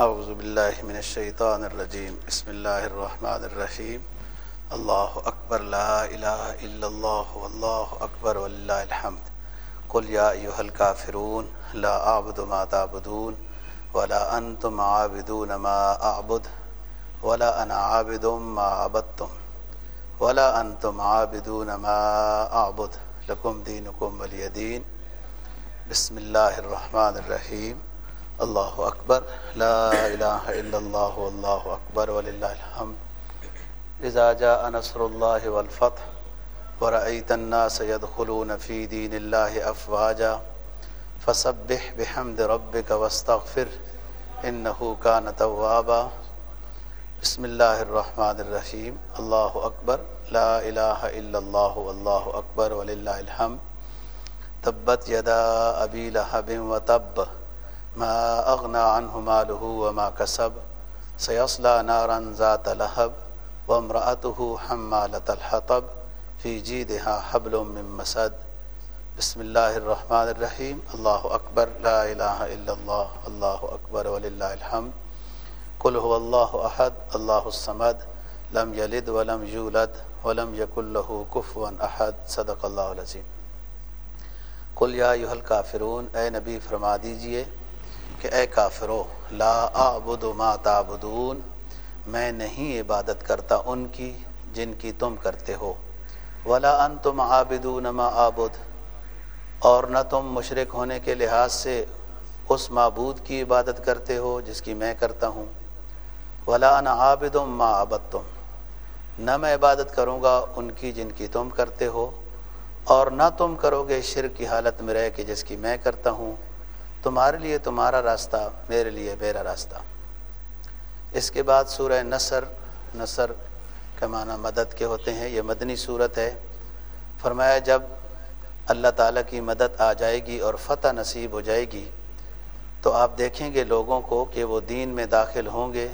أعوذ بالله من الشيطان الرجيم. بسم الله الرحمن الرحيم. الله أكبر لا إله إلا الله والله أكبر ولله الحمد. قل يا أيها الكافرون لا أعبد ما تعبدون ولا أنتم عابدون ما أعبد ولا أنا عابد ما عبدتم ولا أنتم عابدون ما أعبد. لكم دينكم ولي دين. بسم الله الرحمن الرحيم. اللہ اکبر، لا الہ الا اللہ واللہ اکبر، وللہ الحمد. اذا جاء نصر اللہ والفتح، ورأیت الناس يدخلون في دین اللہ افواجا، فسبح بحمد ربک واستغفر، انہو کان توابا. بسم اللہ الرحمن الرحیم. اللہ اکبر، لا الہ الا اللہ واللہ اکبر، وللہ الحمد. تبت یدا ابی لہب و تب. ما اغنا عنہ مالہ وما کسب سیصلى نارا ذات لہب وامرأته حمالة الحطب فی جیدها حبل من مسد. بسم اللہ الرحمن الرحیم اللہ اکبر لا الہ الا اللہ اللہ اکبر وللہ الحمد. قل هو اللہ احد اللہ الصمد. لم یلد ولم یولد ولم یکن له کفوا احد صدق اللہ العظیم قل یا ایوہ الکافرون اے نبی، فرما دیجیے کہ اے کافرو، لا اعبد ما تعبدون، میں نہیں عبادت کرتا ان کی جن کی تم کرتے ہو۔ ولا انتم عابدون ما اعبد، اور نہ تم مشرک ہونے کے لحاظ سے اس معبود کی عبادت کرتے ہو جس کی میں کرتا ہوں۔ ولا انا عابد ما عبدتم، نہ میں عبادت کروں گا ان کی جن کی تم کرتے ہو، اور نہ تم کرو گے شرک کی حالت میں رہ کے جس کی میں کرتا ہوں۔ تمہارے لیے تمہارا راستہ، میرے لیے میرا راستہ۔ اس کے بعد سورہ نصر نصر کا معنی مدد کے ہوتے ہیں، یہ مدنی صورت ہے۔ فرمایا جب اللہ تعالیٰ کی مدد آ جائے گی اور فتح نصیب ہو جائے گی، تو آپ دیکھیں گے لوگوں کو کہ وہ دین میں داخل ہوں گے،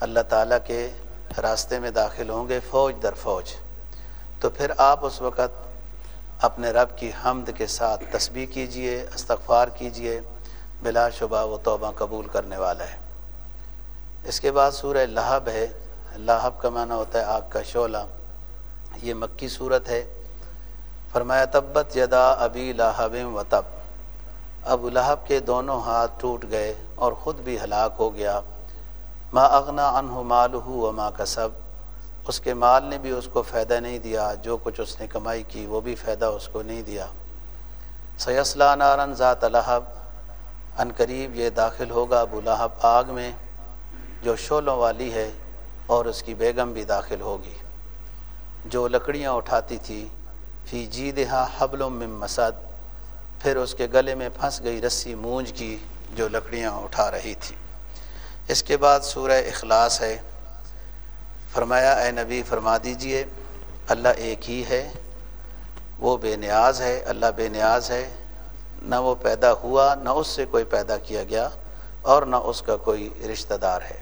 اللہ تعالیٰ کے راستے میں داخل ہوں گے، فوج در فوج۔ تو پھر آپ اس وقت اپنے رب کی حمد کے ساتھ تسبیح کیجیے، استغفار کیجیے، بلا شبہ وہ توبہ قبول کرنے والا ہے۔ اس کے بعد سورہ لہب ہے۔ لہب کا معنی ہوتا ہے آگ کا شعلہ۔ یہ مکی صورت ہے۔ فرمایا، تبت یدا ابی لہب و تب۔ ابو لہب کے دونوں ہاتھ ٹوٹ گئے اور خود بھی ہلاک ہو گیا۔ ما اغنا انہ مالہ و ما کسب۔ اس کے مال نے بھی اس کو فائدہ نہیں دیا، جو کچھ اس نے کمائی کی وہ بھی فائدہ اس کو نہیں دیا۔ سیسلا نارن ذات لہب ان قریب یہ داخل ہوگا ابو لہب آگ میں، جو شولوں والی ہے اور اس کی بیگم بھی داخل ہوگی۔ جو لکڑیاں اٹھاتی تھی، فی جی دہا حبل من مسد، پھر اس کے گلے میں پھنس گئی رسی مونج کی جو لکڑیاں اٹھا رہی تھی۔ اس کے بعد سورہ اخلاص ہے۔ فرمایا، اے نبی، فرما دیجیے، اللہ ایک ہی ہے، وہ بے نیاز ہے، اللہ بے نیاز ہے، نہ وہ پیدا ہوا، نہ اس سے کوئی پیدا کیا گیا، اور نہ اس کا کوئی رشتہ دار ہے۔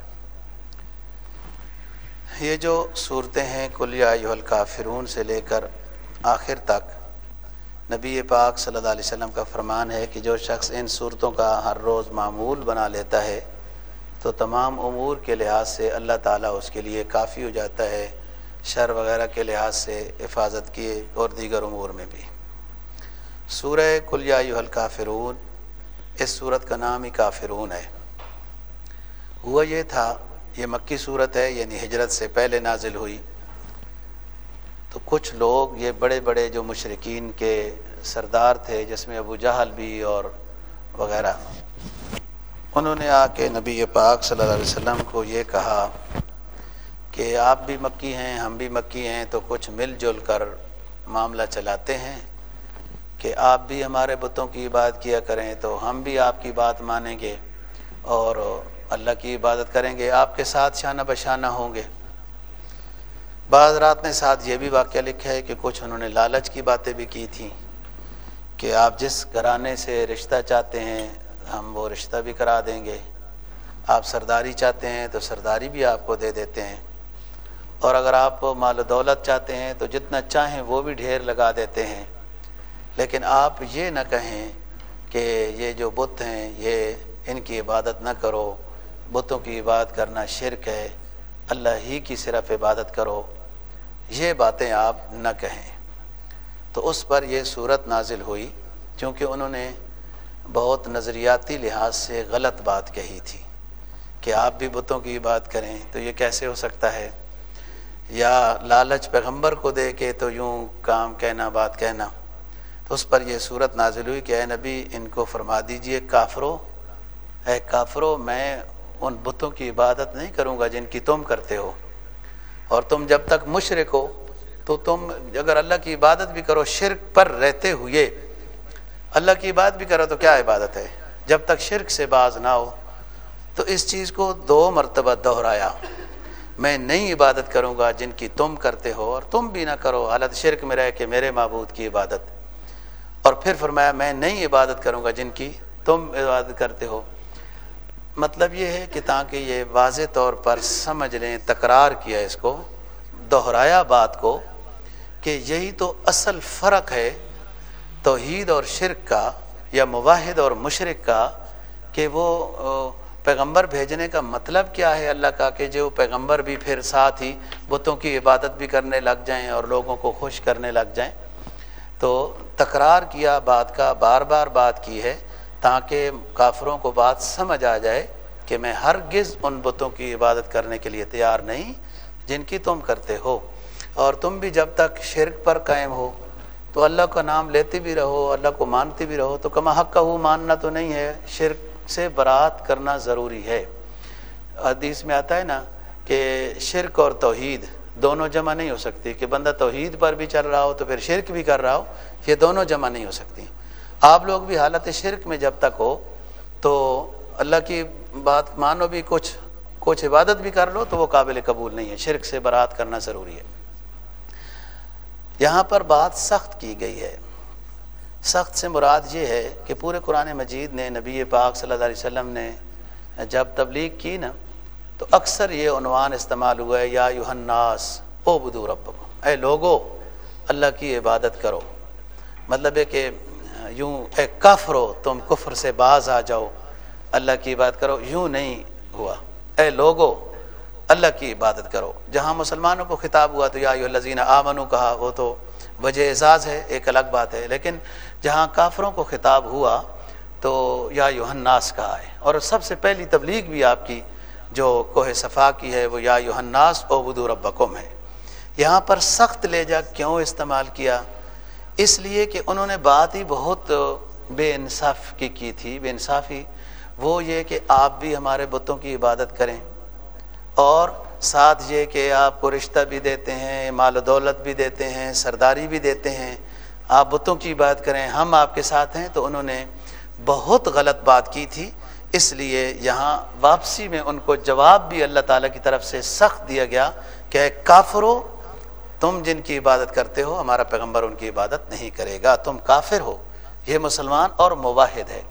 یہ جو صورتیں ہیں کلیہ الکافرون سے لے کر آخر تک، نبی پاک صلی اللہ علیہ وسلم کا فرمان ہے کہ جو شخص ان صورتوں کا ہر روز معمول بنا لیتا ہے تو تمام امور کے لحاظ سے اللہ تعالیٰ اس کے لیے کافی ہو جاتا ہے، شر وغیرہ کے لحاظ سے حفاظت کیے اور دیگر امور میں بھی۔ سورہ کلیہ الکافرون، اس صورت کا نام ہی کافرون ہے۔ ہوا یہ تھا، یہ مکی صورت ہے یعنی ہجرت سے پہلے نازل ہوئی۔ تو کچھ لوگ، یہ بڑے بڑے جو مشرقین کے سردار تھے، جس میں ابو جہل بھی اور وغیرہ۔ انہوں نے آ کے نبی پاک صلی اللہ علیہ وسلم کو یہ کہا کہ آپ بھی مکی ہیں، ہم بھی مکی ہیں، تو کچھ مل جل کر معاملہ چلاتے ہیں کہ آپ بھی ہمارے بتوں کی عبادت کیا کریں تو ہم بھی آپ کی بات مانیں گے اور اللہ کی عبادت کریں گے، آپ کے ساتھ شانہ بشانہ ہوں گے۔ بعض رات نے ساتھ یہ بھی واقعہ لکھا ہے کہ کچھ انہوں نے لالچ کی باتیں بھی کی تھیں کہ آپ جس گھرانے سے رشتہ چاہتے ہیں ہم وہ رشتہ بھی کرا دیں گے۔ آپ سرداری چاہتے ہیں تو سرداری بھی آپ کو دے دیتے ہیں۔ اور اگر آپ مال و دولت چاہتے ہیں تو جتنا چاہیں وہ بھی ڈھیر لگا دیتے ہیں۔ لیکن آپ یہ نہ کہیں کہ یہ جو بت ہیں یہ ان کی عبادت نہ کرو۔ بتوں کی عبادت کرنا شرک ہے۔ اللہ ہی کی صرف عبادت کرو۔ یہ باتیں آپ نہ کہیں۔ تو اس پر یہ صورت نازل ہوئی۔ کیونکہ انہوں نے بہت نظریاتی لحاظ سے غلط بات کہی تھی کہ آپ بھی بتوں کی بات کریں تو یہ کیسے ہو سکتا ہے؟ یا لالچ پیغمبر کو دے کے تو یوں کام کہنا، بات کہنا۔ تو اس پر یہ صورت نازل ہوئی کہ اے نبی، ان کو فرما دیجیے کافرو اے کافرو میں ان بتوں کی عبادت نہیں کروں گا جن کی تم کرتے ہو۔ اور تم جب تک مشرق ہو تو تم اگر اللہ کی عبادت بھی کرو، شرک پر رہتے ہوئے اللہ کی عبادت بھی کرو تو کیا عبادت ہے؟ جب تک شرک سے باز نہ ہو، تو اس چیز کو دو مرتبہ دہرایا۔ میں نئی عبادت کروں گا جن کی تم کرتے ہو اور تم بھی نہ کرو۔ حالت شرک میں رہ کے میرے معبود کی عبادت۔ اور پھر فرمایا، میں نئی عبادت کروں گا جن کی تم عبادت کرتے ہو۔ مطلب یہ ہے کہ تاکہ یہ واضح طور پر سمجھ لیں، تکرار کیا اس کو، دہرایا بات کو کہ یہی تو اصل فرق ہے۔ توحید اور شرک کا یا مواحد اور مشرق کا کہ وہ پیغمبر بھیجنے کا مطلب کیا ہے اللہ کا کہ جو پیغمبر بھی پھر ساتھ ہی بتوں کی عبادت بھی کرنے لگ جائیں اور لوگوں کو خوش کرنے لگ جائیں۔ تو تکرار کیا بات کا، بار بار بات کی ہے تاکہ کافروں کو بات سمجھ آ جائے کہ میں ہرگز ان بتوں کی عبادت کرنے کے لیے تیار نہیں جن کی تم کرتے ہو۔ اور تم بھی جب تک شرک پر قائم ہو تو اللہ کا نام لیتے بھی رہو، اللہ کو مانتے بھی رہو۔ تو کما حق کا ہو ماننا تو نہیں ہے، شرک سے برات کرنا ضروری ہے۔ حدیث میں آتا ہے نا کہ شرک اور توحید دونوں جمع نہیں ہو سکتی۔ کہ بندہ توحید پر بھی چل رہا ہو تو پھر شرک بھی کر رہا ہو، یہ دونوں جمع نہیں ہو سکتی۔ آپ لوگ بھی حالت شرک میں جب تک ہو، تو اللہ کی بات مانو بھی، کچھ کچھ عبادت بھی کر لو تو وہ قابل قبول نہیں ہے۔ شرک سے برات کرنا ضروری ہے۔ یہاں پر بات سخت کی گئی ہے۔ سخت سے مراد یہ ہے کہ پورے قرآن مجید نے نبی پاک صلی اللہ علیہ وسلم نے جب تبلیغ کی نا، تو اکثر یہ عنوان استعمال ہوا ہے، یا یوحناس او بدو رب اے لوگو، اللہ کی عبادت کرو۔ مطلب ہے کہ یوں اے کفرو تم کفر سے باز آ جاؤ۔ اللہ کی عبادت کرو، یوں نہیں ہوا۔ اے لوگو اللہ کی عبادت کرو۔ جہاں مسلمانوں کو خطاب ہوا تو یا الزین آمنو کہا، وہ تو وجہ اعزاز ہے، ایک الگ بات ہے۔ لیکن جہاں کافروں کو خطاب ہوا تو یا یوحناس کہا ہے۔ اور سب سے پہلی تبلیغ بھی آپ کی جو کوہ صفا کی ہے، وہ یا یوحناس او بدو ربکم ہے۔ یہاں پر سخت لے جا کیوں استعمال کیا؟ اس لیے کہ انہوں نے بات ہی بہت بے انصاف کی کی تھی، بے انصافی۔ وہ یہ کہ آپ بھی ہمارے بتوں کی عبادت کریں۔ اور ساتھ یہ کہ آپ کو رشتہ بھی دیتے ہیں، مال و دولت بھی دیتے ہیں، سرداری بھی دیتے ہیں۔ آپ بتوں کی بات کریں، ہم آپ کے ساتھ ہیں تو انہوں نے بہت غلط بات کی تھی۔ اس لیے یہاں واپسی میں ان کو جواب بھی اللہ تعالیٰ کی طرف سے سخت دیا گیا کہ کافرو، تم جن کی عبادت کرتے ہو، ہمارا پیغمبر ان کی عبادت نہیں کرے گا، تم کافر ہو۔ یہ مسلمان اور مواحد ہے۔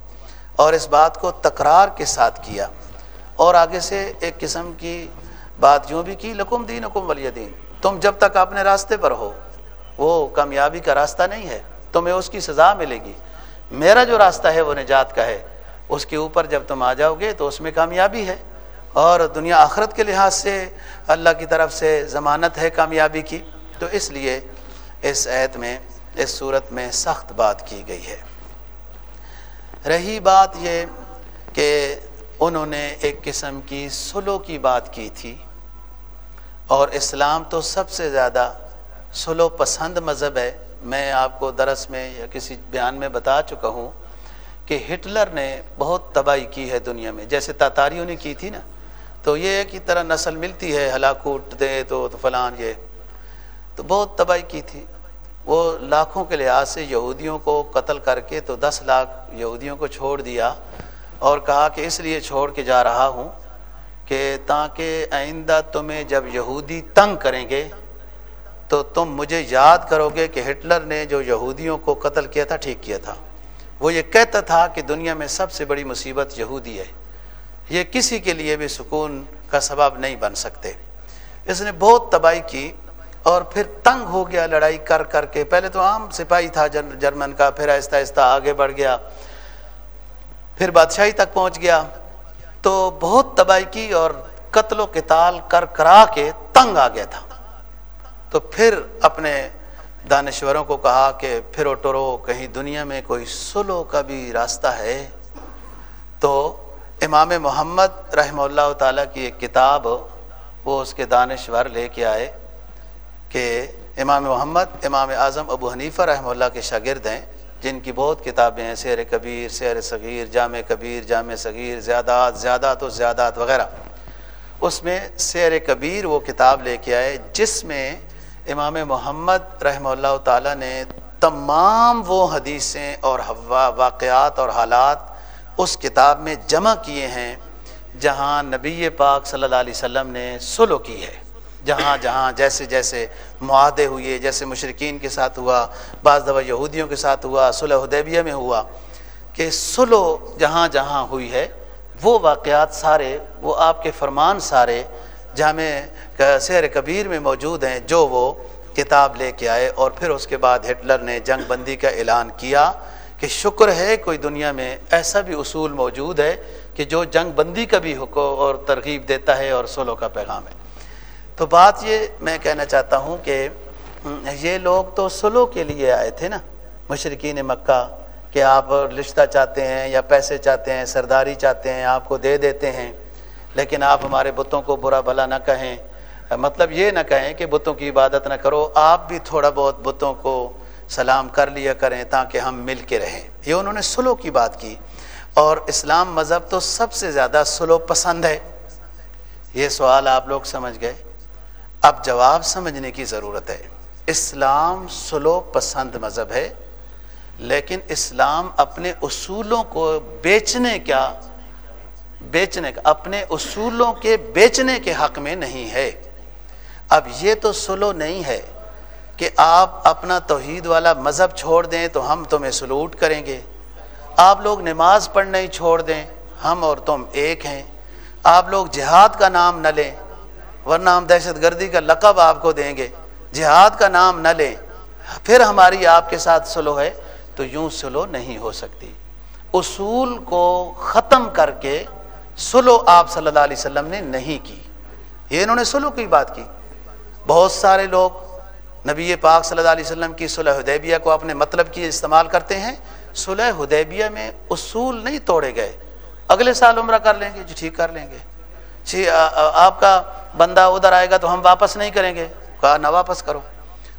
اور اس بات کو تکرار کے ساتھ کیا۔ اور آگے سے ایک قسم کی بات یوں بھی کی، لکم دین حکم ولی دین تم جب تک اپنے راستے پر ہو، وہ کامیابی کا راستہ نہیں ہے، تمہیں اس کی سزا ملے گی۔ میرا جو راستہ ہے، وہ نجات کا ہے۔ اس کے اوپر جب تم آ جاؤ گے، تو اس میں کامیابی ہے۔ اور دنیا آخرت کے لحاظ سے اللہ کی طرف سے ضمانت ہے کامیابی کی۔ تو اس لیے اس عید میں، اس صورت میں سخت بات کی گئی ہے۔ رہی بات یہ کہ انہوں نے ایک قسم کی سلو کی بات کی تھی اور اسلام تو سب سے زیادہ سلو پسند مذہب ہے۔ میں آپ کو درس میں یا کسی بیان میں بتا چکا ہوں کہ ہٹلر نے بہت تباہی کی ہے دنیا میں۔ جیسے تاتاریوں نے کی تھی نا، تو یہ ایک ہی طرح نسل ملتی ہے ہلاکوٹ دے تو فلان یہ۔ تو بہت تباہی کی تھی۔ وہ لاکھوں کے لحاظ سے یہودیوں کو قتل کر کے تو دس لاکھ یہودیوں کو چھوڑ دیا۔ اور کہا کہ اس لیے چھوڑ کے جا رہا ہوں کہ تاکہ آئندہ تمہیں جب یہودی تنگ کریں گے تو تم مجھے یاد کرو گے کہ ہٹلر نے جو یہودیوں کو قتل کیا تھا، ٹھیک کیا تھا۔ وہ یہ کہتا تھا کہ دنیا میں سب سے بڑی مصیبت یہودی ہے۔ یہ کسی کے لیے بھی سکون کا سبب نہیں بن سکتے۔ اس نے بہت تباہی کی اور پھر تنگ ہو گیا، لڑائی کر کر کے۔ پہلے تو عام سپاہی تھا جرمن کا، پھر آہستہ آہستہ آگے بڑھ گیا۔ پھر بادشاہی تک پہنچ گیا۔ تو بہت تباہی کی اور قتل و قتال کر کرا کے تنگ آ گیا تھا۔ تو پھر اپنے دانشوروں کو کہا کہ پھر ٹرو، کہیں دنیا میں کوئی سلو کا بھی راستہ ہے؟ تو امام محمد رحمہ اللہ تعالیٰ کی ایک کتاب، وہ اس کے دانشور لے کے آئے کہ امام محمد، امام اعظم ابو حنیفہ رحمہ اللہ کے شاگرد ہیں۔ جن کی بہت کتابیں ہیں، سیر کبیر، سیر صغیر، جامع کبیر، جامع صغیر، زیادات زیادات و زیادات وغیرہ۔ اس میں سیر کبیر وہ کتاب لے کے آئے جس میں امام محمد رحمہ اللہ تعالیٰ نے تمام وہ حدیثیں اور واقعات اور حالات اس کتاب میں جمع کیے ہیں جہاں نبی پاک صلی اللہ علیہ وسلم نے سلو کی ہے۔ جہاں جہاں جیسے جیسے معاہدے ہوئے، جیسے مشرقین کے ساتھ ہوا، بعض دفعہ یہودیوں کے ساتھ ہوا، صلح حدیبیہ میں ہوا کہ سلو جہاں جہاں ہوئی ہے، وہ واقعات سارے، وہ آپ کے فرمان سارے جامع سیر کبیر میں موجود ہیں، جو وہ کتاب لے کے آئے اور پھر اس کے بعد ہٹلر نے جنگ بندی کا اعلان کیا کہ شکر ہے کوئی دنیا میں ایسا بھی اصول موجود ہے کہ جو جنگ بندی کا بھی حکم اور ترغیب دیتا ہے اور سولو کا پیغام ہے۔ تو بات یہ میں کہنا چاہتا ہوں کہ یہ لوگ تو سلو کے لیے آئے تھے نا، مشرقین مکہ، کہ آپ رشتہ چاہتے ہیں یا پیسے چاہتے ہیں، سرداری چاہتے ہیں، آپ کو دے دیتے ہیں، لیکن آپ ہمارے بتوں کو برا بھلا نہ کہیں۔ مطلب یہ نہ کہیں کہ بتوں کی عبادت نہ کرو، آپ بھی تھوڑا بہت بتوں کو سلام کر لیا کریں تاکہ ہم مل کے رہیں۔ یہ انہوں نے سلو کی بات کی۔ اور اسلام مذہب تو سب سے زیادہ سلو پسند ہے۔ یہ سوال آپ لوگ سمجھ گئے۔ اب جواب سمجھنے کی ضرورت ہے۔ اسلام سلو پسند مذہب ہے، لیکن اسلام اپنے اصولوں کو بیچنے کیا بیچنے کا، اپنے اصولوں کے بیچنے کے حق میں نہیں ہے۔ اب یہ تو سلو نہیں ہے کہ آپ اپنا توحید والا مذہب چھوڑ دیں تو ہم تمہیں سلوٹ کریں گے۔ آپ لوگ نماز پڑھنا ہی چھوڑ دیں، ہم اور تم ایک ہیں۔ آپ لوگ جہاد کا نام نہ لیں۔ ورنہ ہم دہشت گردی کا لقب آپ کو دیں گے۔ جہاد کا نام نہ لیں۔ پھر ہماری آپ کے ساتھ سلو ہے تو یوں سلو نہیں ہو سکتی۔ اصول کو ختم کر کے سلو آپ صلی اللہ علیہ وسلم نے نہیں کی۔ یہ انہوں نے سلو کی بات کی۔ بہت سارے لوگ نبی پاک صلی اللہ علیہ وسلم کی صلح حدیبیہ کو اپنے مطلب کی استعمال کرتے ہیں۔ صلح حدیبیہ میں اصول نہیں توڑے گئے۔ اگلے سال عمرہ کر لیں گے۔ جو ٹھیک کر لیں گے۔ جی، آپ کا بندہ ادھر آئے گا تو ہم واپس نہیں کریں گے؟ کہا، نہ، واپس کرو۔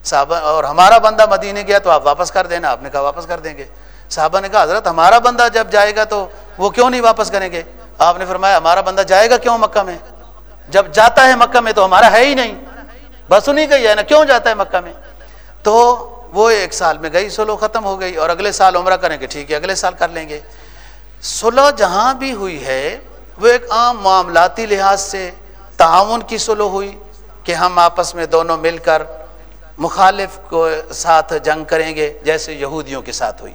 صحابہ، اور ہمارا بندہ مدینے گیا تو آپ واپس کر دینا، آپ نے کہا واپس کر دیں گے۔ صحابہ نے کہا، حضرت، ہمارا بندہ جب جائے گا تو وہ کیوں نہیں واپس کریں گے؟ آپ نے فرمایا، ہمارا بندہ جائے گا کیوں مکہ میں؟ جب جاتا ہے مکہ میں تو ہمارا ہے ہی نہیں۔ بس انہیں گئی ہے نا کیوں جاتا ہے مکہ میں؟ تو وہ ایک سال میں گئی سلو ختم ہو گئی اور اگلے سال عمرہ کریں گے، ٹھیک ہے، اگلے سال کر لیں گے۔ سلو جہاں بھی ہوئی ہے وہ ایک عام معاملاتی لحاظ سے تعاون کی سلو ہوئی کہ ہم آپس میں دونوں مل کر مخالف کو ساتھ جنگ کریں گے جیسے یہودیوں کے ساتھ ہوئی۔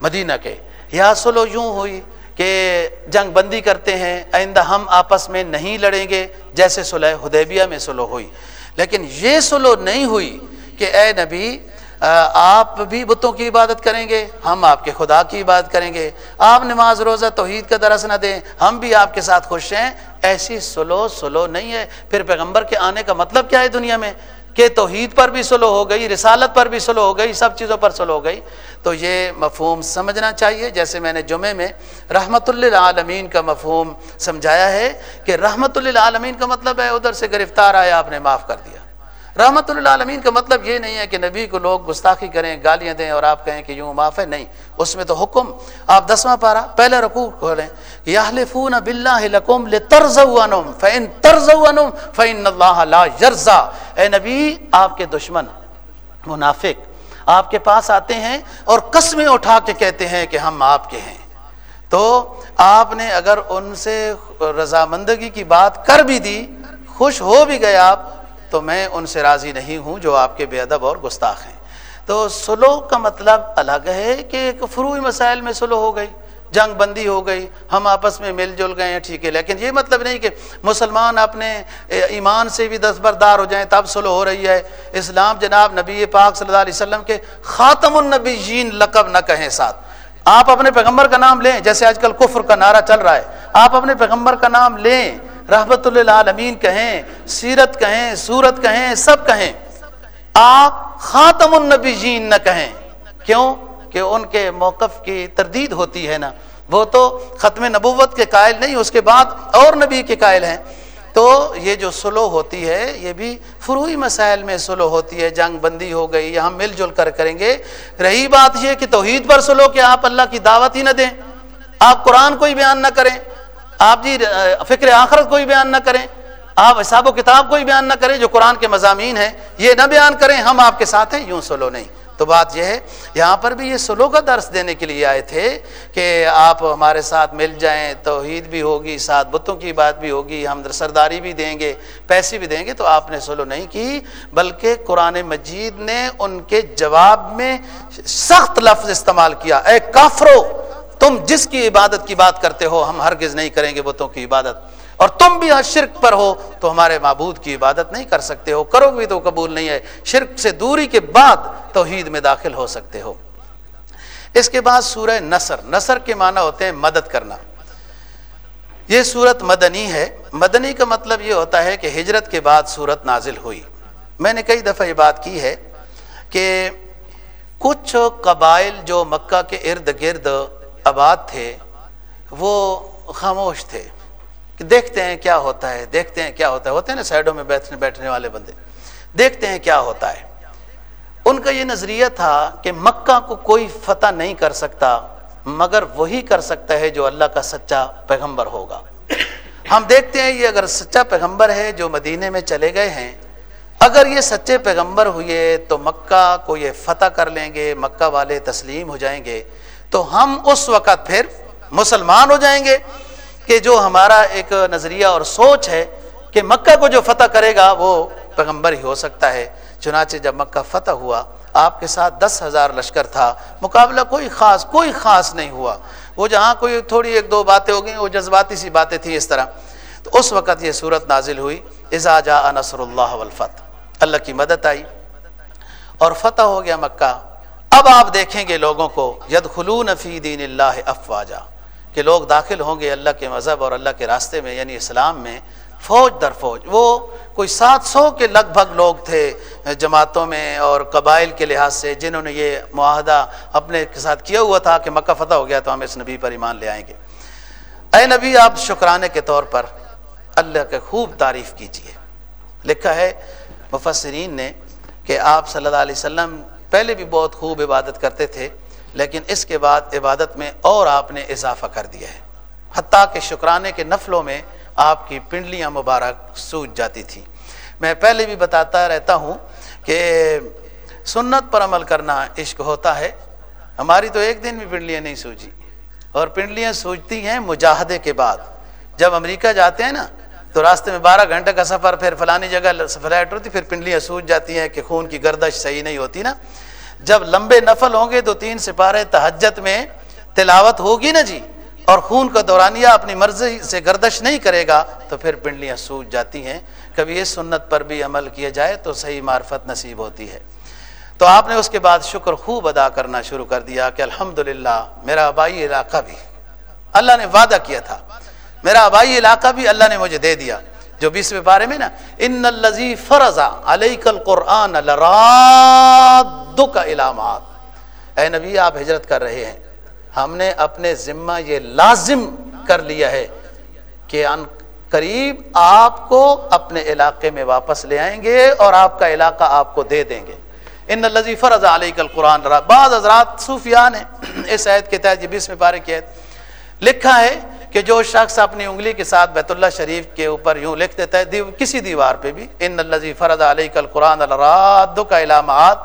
مدینہ کے یا سلو یوں ہوئی کہ جنگ بندی کرتے ہیں، آئندہ ہم آپس میں نہیں لڑیں گے جیسے صلح حدیبیہ میں سلو ہوئی۔ لیکن یہ سلو نہیں ہوئی کہ اے نبی آپ بھی بتوں کی عبادت کریں گے، ہم آپ کے خدا کی عبادت کریں گے۔ آپ نماز روزہ توحید کا درس نہ دیں، ہم بھی آپ کے ساتھ خوش ہیں۔ ایسی سلو سلو نہیں ہے۔ پھر پیغمبر کے آنے کا مطلب کیا ہے دنیا میں؟ کہ توحید پر بھی سلو ہو گئی، رسالت پر بھی سلو ہو گئی، سب چیزوں پر سلو ہو گئی۔ تو یہ مفہوم سمجھنا چاہیے۔ جیسے میں نے جمعے میں رحمت اللہ عالمین کا مفہوم سمجھایا ہے کہ رحمت اللہ عالمین کا مطلب ہے، ادھر سے گرفتار آیا آپ نے معاف کر دیا۔ رحمت اللہ عالمین کا مطلب یہ نہیں ہے کہ نبی کو لوگ گستاخی کریں، گالیاں دیں اور آپ کہیں کہ یوں معاف ہے؟ نہیں، اس میں تو حکم، آپ دسواں پارا پہلے رقو کھولیں۔ یحلفون باللہ لکم لترزونم فین ترزونم فین اللہ لا یرزا اے نبی، آپ کے دشمن، منافق، آپ کے پاس آتے ہیں اور قسمیں اٹھا کے کہتے ہیں کہ ہم آپ کے ہیں۔ تو آپ نے اگر ان سے رضامندگی کی بات کر بھی دی، خوش ہو بھی گئے آپ تو میں ان سے راضی نہیں ہوں جو آپ کے بے ادب اور گستاخ ہیں۔ تو سلو کا مطلب الگ ہے کہ ایک فروئی مسائل میں سلو ہو گئی، جنگ بندی ہو گئی، ہم آپس میں مل جل گئے ہیں، ٹھیک ہے، لیکن یہ مطلب نہیں کہ مسلمان اپنے ایمان سے بھی دستبردار ہو جائیں تب سلو ہو رہی ہے۔ اسلام جناب نبی پاک صلی اللہ علیہ وسلم کے خاتم النبیین لقب نہ کہیں ساتھ۔ آپ اپنے پیغمبر کا نام لیں، جیسے آج کل کفر کا نعرہ چل رہا ہے۔ آپ اپنے پیغمبر کا نام لیں رحمت اللہ امین کہیں، سیرت کہیں، سورت کہیں، سب کہیں۔ آپ خاتم النبی جین نہ کہیں۔ کیوں؟ کہ ان کے موقف کی تردید ہوتی ہے نا۔ وہ تو ختم نبوت کے قائل نہیں، اس کے بعد اور نبی کے قائل ہیں۔ تو یہ جو سلو ہوتی ہے، یہ بھی فروئی مسائل میں سلو ہوتی ہے۔ جنگ بندی ہو گئی، یہاں مل جل کر کریں گے۔ رہی بات یہ کہ توحید پر سلو کہ آپ اللہ کی دعوت ہی نہ دیں۔ آپ قرآن کوئی بیان نہ کریں۔ آپ جی فکر آخرت کوئی بیان نہ کریں، آپ حساب و کتاب کوئی بیان نہ کریں، جو قرآن کے مضامین ہیں، یہ نہ بیان کریں ہم آپ کے ساتھ ہیں، یوں سلو نہیں۔ تو بات یہ ہے، یہاں پر بھی یہ سلو کا درس دینے کے لیے آئے تھے کہ آپ ہمارے ساتھ مل جائیں، توحید بھی ہوگی، ساتھ بتوں کی بات بھی ہوگی، ہم سرداری بھی دیں گے، پیسے بھی دیں گے، تو آپ نے سلو نہیں کی، بلکہ قرآن مجید نے ان کے جواب میں سخت لفظ استعمال کیا۔ اے کافرو! تم جس کی عبادت کی بات کرتے ہو، ہم ہرگز نہیں کریں گے بتوں کی عبادت۔ اور تم بھی شرک پر ہو تو ہمارے معبود کی عبادت نہیں کر سکتے ہو، کرو بھی تو قبول نہیں ہے۔ شرک سے دوری کے بعد توحید میں داخل ہو سکتے ہو۔ اس کے بعد سورہ نصر نصر کے معنی ہوتے ہیں مدد کرنا۔ یہ صورت مدنی ہے۔ مدنی کا مطلب یہ ہوتا ہے کہ ہجرت کے بعد صورت نازل ہوئی۔ میں نے کئی دفعہ یہ بات کی ہے کہ کچھ قبائل جو مکہ کے ارد گرد آباد تھے، وہ خاموش تھے کہ دیکھتے ہیں کیا ہوتا ہے، دیکھتے ہیں کیا ہوتا ہے۔ ہوتے ہیں نا سائڈوں میں بیٹھنے بیٹھنے والے بندے، دیکھتے ہیں کیا ہوتا ہے۔ ان کا یہ نظریہ تھا کہ مکہ کو کوئی فتح نہیں کر سکتا، مگر وہی کر سکتا ہے جو اللہ کا سچا پیغمبر ہوگا۔ ہم دیکھتے ہیں یہ اگر سچا پیغمبر ہے جو مدینے میں چلے گئے ہیں، اگر یہ سچے پیغمبر ہوئے تو مکہ کو یہ فتح کر لیں گے، مکہ والے تسلیم ہو جائیں گے۔ تو ہم اس وقت پھر مسلمان ہو جائیں گے کہ جو ہمارا ایک نظریہ اور سوچ ہے کہ مکہ کو جو فتح کرے گا وہ پیغمبر ہی ہو سکتا ہے۔ چنانچہ جب مکہ فتح ہوا، آپ کے ساتھ دس ہزار لشکر تھا، مقابلہ کوئی خاص کوئی خاص نہیں ہوا۔ وہ جہاں کوئی تھوڑی ایک دو باتیں ہو گئیں، وہ جذباتی سی باتیں تھیں اس طرح۔ تو اس وقت یہ صورت نازل ہوئی ازا جا نصر اللہ والفت اللہ کی مدد آئی اور فتح ہو گیا مکہ۔ اب آپ دیکھیں گے لوگوں کو ید خلون فی دین اللہ افواجہ کہ لوگ داخل ہوں گے اللہ کے مذہب اور اللہ کے راستے میں یعنی اسلام میں، فوج در فوج۔ وہ کوئی سات سو کے لگ بھگ لوگ تھے جماعتوں میں اور قبائل کے لحاظ سے، جنہوں نے یہ معاہدہ اپنے کے ساتھ کیا ہوا تھا کہ مکہ فتح ہو گیا تو ہم اس نبی پر ایمان لے آئیں گے۔ اے نبی، آپ شکرانے کے طور پر اللہ کے خوب تعریف کیجیے لکھا ہے، مفسرین نے کہ آپ صلی اللہ علیہ وسلم پہلے بھی بہت خوب عبادت کرتے تھے، لیکن اس کے بعد عبادت میں اور آپ نے اضافہ کر دیا ہے۔ حتیٰ کہ شکرانے کے نفلوں میں آپ کی پنڈلیاں مبارک سوج جاتی تھی میں پہلے بھی بتاتا رہتا ہوں کہ سنت پر عمل کرنا عشق ہوتا ہے۔ ہماری تو ایک دن بھی پنڈلیاں نہیں سوجی۔ اور پنڈلیاں سوجتی ہیں مجاہدے کے بعد۔ جب امریکہ جاتے ہیں نا تو راستے میں بارہ گھنٹے کا سفر، پھر فلانی جگہ فلائٹ ہوتی، پھر پنڈلیاں سوج جاتی ہیں کہ خون کی گردش صحیح نہیں ہوتی نا۔ جب لمبے نفل ہوں گے تو تین سپارے تہجت میں تلاوت ہوگی نا جی۔ اور خون کا دورانیہ اپنی مرضی سے گردش نہیں کرے گا تو پھر پنڈلیاں سوج جاتی ہیں۔ کبھی اس سنت پر بھی عمل کیا جائے تو صحیح معرفت نصیب ہوتی ہے۔ تو آپ نے اس کے بعد شکر خوب ادا کرنا شروع کر دیا کہ الحمدللہ میرا آبائی علاقہ بھی اللہ نے وعدہ کیا تھا۔ میرا آبائی علاقہ بھی اللہ نے مجھے دے دیا۔ جو بیسویں بارے میں نا، ان الزی فرضا علیہ کل قرآن کا علامات اے نبی، آپ ہجرت کر رہے ہیں۔ ہم نے اپنے ذمہ یہ لازم کر لیا ہے کہ ان قریب آپ کو اپنے علاقے میں واپس لے آئیں گے اور آپ کا علاقہ آپ کو دے دیں گے۔ ان الزی فرض علیہ کل قرآن بعض حضرات صوفیان ہیں اس عید کے تحت یہ بیسویں بارے کی عید لکھا ہے کہ جو شخص اپنی انگلی کے ساتھ بیت اللہ شریف کے اوپر یوں لکھ دیتا ہے، دیو، کسی دیوار پہ بھی، ان الزی فرض علیہ کل قرآن الراد کا علامات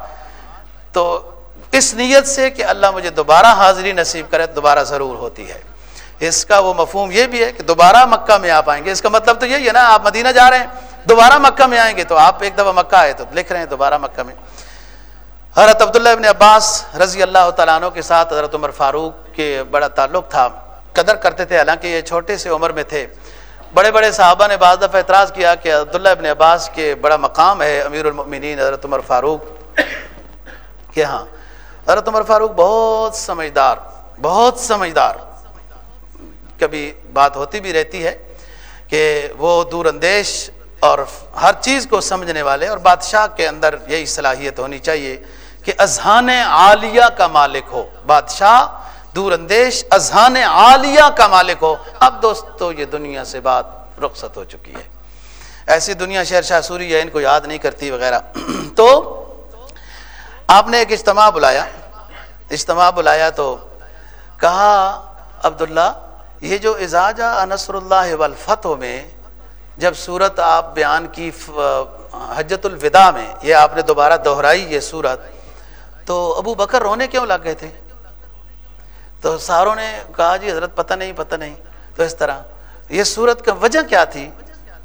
تو اس نیت سے کہ اللہ مجھے دوبارہ حاضری نصیب کرے، دوبارہ ضرور ہوتی ہے۔ اس کا وہ مفہوم یہ بھی ہے کہ دوبارہ مکہ میں آپ آئیں گے۔ اس کا مطلب تو یہی ہے نا، آپ مدینہ جا رہے ہیں، دوبارہ مکہ میں آئیں گے تو آپ ایک دفعہ مکہ آئے تو لکھ رہے ہیں دوبارہ مکہ میں۔ حضرت عبداللہ ابن عباس رضی اللہ تعالیٰ عنہ کے ساتھ حضرت عمر فاروق کے بڑا تعلق تھا۔ قدر کرتے تھے، حالانکہ یہ چھوٹے سے عمر میں تھے۔ بڑے بڑے صحابہ نے بعض دفعہ اعتراض کیا کہ عبداللہ ابن عباس کے بڑا مقام ہے امیر المؤمنین حضرت عمر فاروق کہ ہاں حضرت عمر فاروق بہت سمجھدار بہت سمجھدار۔ کبھی بات ہوتی بھی رہتی ہے کہ وہ دور اندیش اور ہر چیز کو سمجھنے والے اور بادشاہ کے اندر یہی صلاحیت ہونی چاہیے کہ اذہان عالیہ کا مالک ہو، بادشاہ دور اندیش اذہان عالیہ کا مالک ہو۔ اب دوستو یہ دنیا سے بات رخصت ہو چکی ہے۔ ایسی دنیا شہر شاہ سوری ہے، ان کو یاد نہیں کرتی وغیرہ۔ تو آپ نے ایک اجتماع بلایا۔ اجتماع بلایا تو کہا، عبداللہ، یہ جو اعزاز نصر اللہ والفتح میں جب صورت آپ بیان کی حجت الوداع میں، یہ آپ نے دوبارہ دہرائی یہ صورت، تو ابو بکر رونے کیوں لگ گئے تھے؟ تو ساروں نے کہا جی حضرت پتہ نہیں پتہ نہیں۔ تو اس طرح۔ یہ صورت کا وجہ کیا تھی؟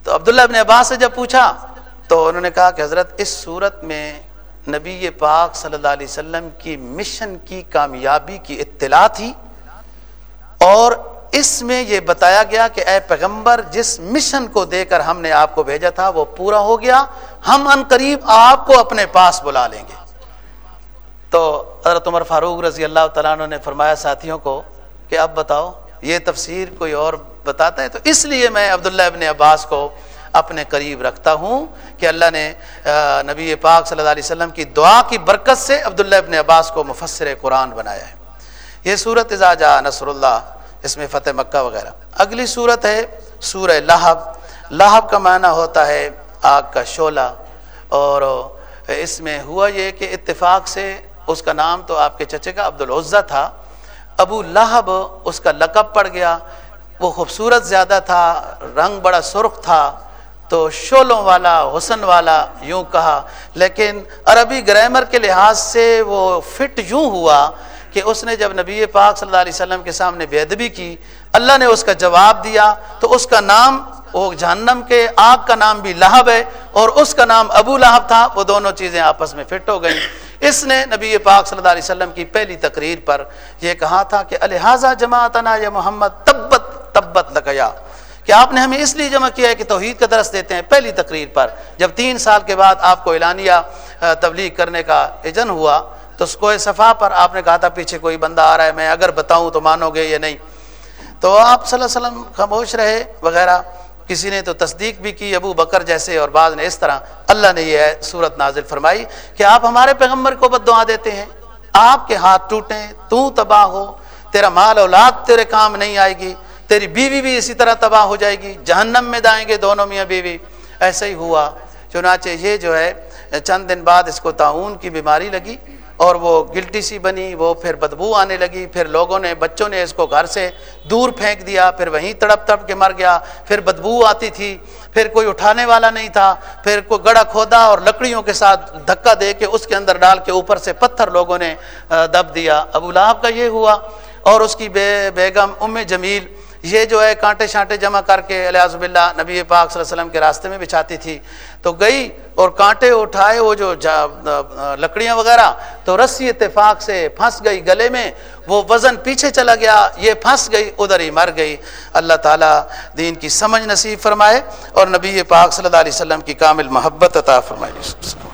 تو عبداللہ ابن عباس سے جب پوچھا، تو انہوں نے کہا کہ حضرت اس صورت میں نبی پاک صلی اللہ علیہ وسلم کی مشن کی کامیابی کی اطلاع تھی اور اس میں یہ بتایا گیا کہ اے پیغمبر، جس مشن کو دے کر ہم نے آپ کو بھیجا تھا، وہ پورا ہو گیا۔ ہم ان قریب آپ کو اپنے پاس بلا لیں گے۔ تو حضرت عمر فاروق رضی اللہ تعالیٰ عنہ نے فرمایا ساتھیوں کو کہ اب بتاؤ، یہ تفسیر کوئی اور بتاتا ہے؟ تو اس لیے میں عبداللہ ابن عباس کو اپنے قریب رکھتا ہوں کہ اللہ نے نبی پاک صلی اللہ علیہ وسلم کی دعا کی برکت سے عبداللہ ابن عباس کو مفسر قرآن بنایا ہے۔ یہ صورت اعزاجہ نصر اللہ اس میں فتح مکہ وغیرہ۔ اگلی صورت ہے سورہ لہب۔ لہب کا معنی ہوتا ہے آگ کا شعلہ۔ اور اس میں ہوا یہ کہ اتفاق سے اس کا نام تو آپ کے چچے کا عبد العزہ تھا۔ ابو لہب اس کا لقب پڑ گیا۔ وہ خوبصورت زیادہ تھا، رنگ بڑا سرخ تھا۔ تو شولوں والا، حسن والا یوں کہا۔ لیکن عربی گرامر کے لحاظ سے وہ فٹ یوں ہوا کہ اس نے جب نبی پاک صلی اللہ علیہ وسلم کے سامنے بے ادبی کی، اللہ نے اس کا جواب دیا۔ تو اس کا نام، وہ جہنم کے آگ کا نام بھی لہب ہے اور اس کا نام ابو لہب تھا۔ وہ دونوں چیزیں آپس میں فٹ ہو گئیں۔ اس نے نبی پاک صلی اللہ علیہ وسلم کی پہلی تقریر پر یہ کہا تھا کہ الحاظہ جماعتنا یا محمد تبت تبت لگیا۔ کہ آپ نے ہمیں اس لیے جمع کیا ہے کہ توحید کا درس دیتے ہیں پہلی تقریر پر۔ جب تین سال کے بعد آپ کو اعلانیہ تبلیغ کرنے کا ایجن ہوا، تو کوئی صفحہ پر آپ نے کہا تھا، پیچھے کوئی بندہ آ رہا ہے، میں اگر بتاؤں تو مانو گے یا نہیں؟ تو آپ صلی اللہ علیہ وسلم خاموش رہے وغیرہ۔ کسی نے تو تصدیق بھی کی ابو بکر جیسے اور بعض نے اس طرح اللہ نے یہ صورت نازل فرمائی کہ آپ ہمارے پیغمبر کو بد دعا دیتے ہیں، آپ کے ہاتھ ٹوٹیں، تو تباہ ہو، تیرا مال اولاد تیرے کام نہیں آئے گی، تیری بیوی بھی اسی طرح تباہ ہو جائے گی، جہنم میں دائیں گے دونوں میاں بیوی۔ ایسا ہی ہوا، چنانچہ یہ جو ہے، چند دن بعد اس کو تعاون کی بیماری لگی۔ اور وہ گلٹی سی بنی، وہ پھر بدبو آنے لگی، پھر لوگوں نے، بچوں نے اس کو گھر سے دور پھینک دیا، پھر وہیں تڑپ تڑپ کے مر گیا، پھر بدبو آتی تھی، پھر کوئی اٹھانے والا نہیں تھا، پھر کوئی گڑا کھودا اور لکڑیوں کے ساتھ دھکا دے کے اس کے اندر ڈال کے اوپر سے پتھر لوگوں نے دب دیا۔ ابو لہب کا یہ ہوا اور اس کی بے، بیگم ام جمیل یہ جو ہے کانٹے شانٹے جمع کر کے علیہ باللہ نبی پاک صلی اللہ علیہ وسلم کے راستے میں بچھاتی تھی۔ تو گئی اور کانٹے اٹھائے وہ جو لکڑیاں وغیرہ تو رسی اتفاق سے پھنس گئی گلے میں۔ وہ وزن پیچھے چلا گیا، یہ پھنس گئی، ادھر ہی مر گئی۔ اللہ تعالیٰ دین کی سمجھ نصیب فرمائے اور نبی پاک صلی اللہ علیہ وسلم کی کامل محبت عطا فرمائے۔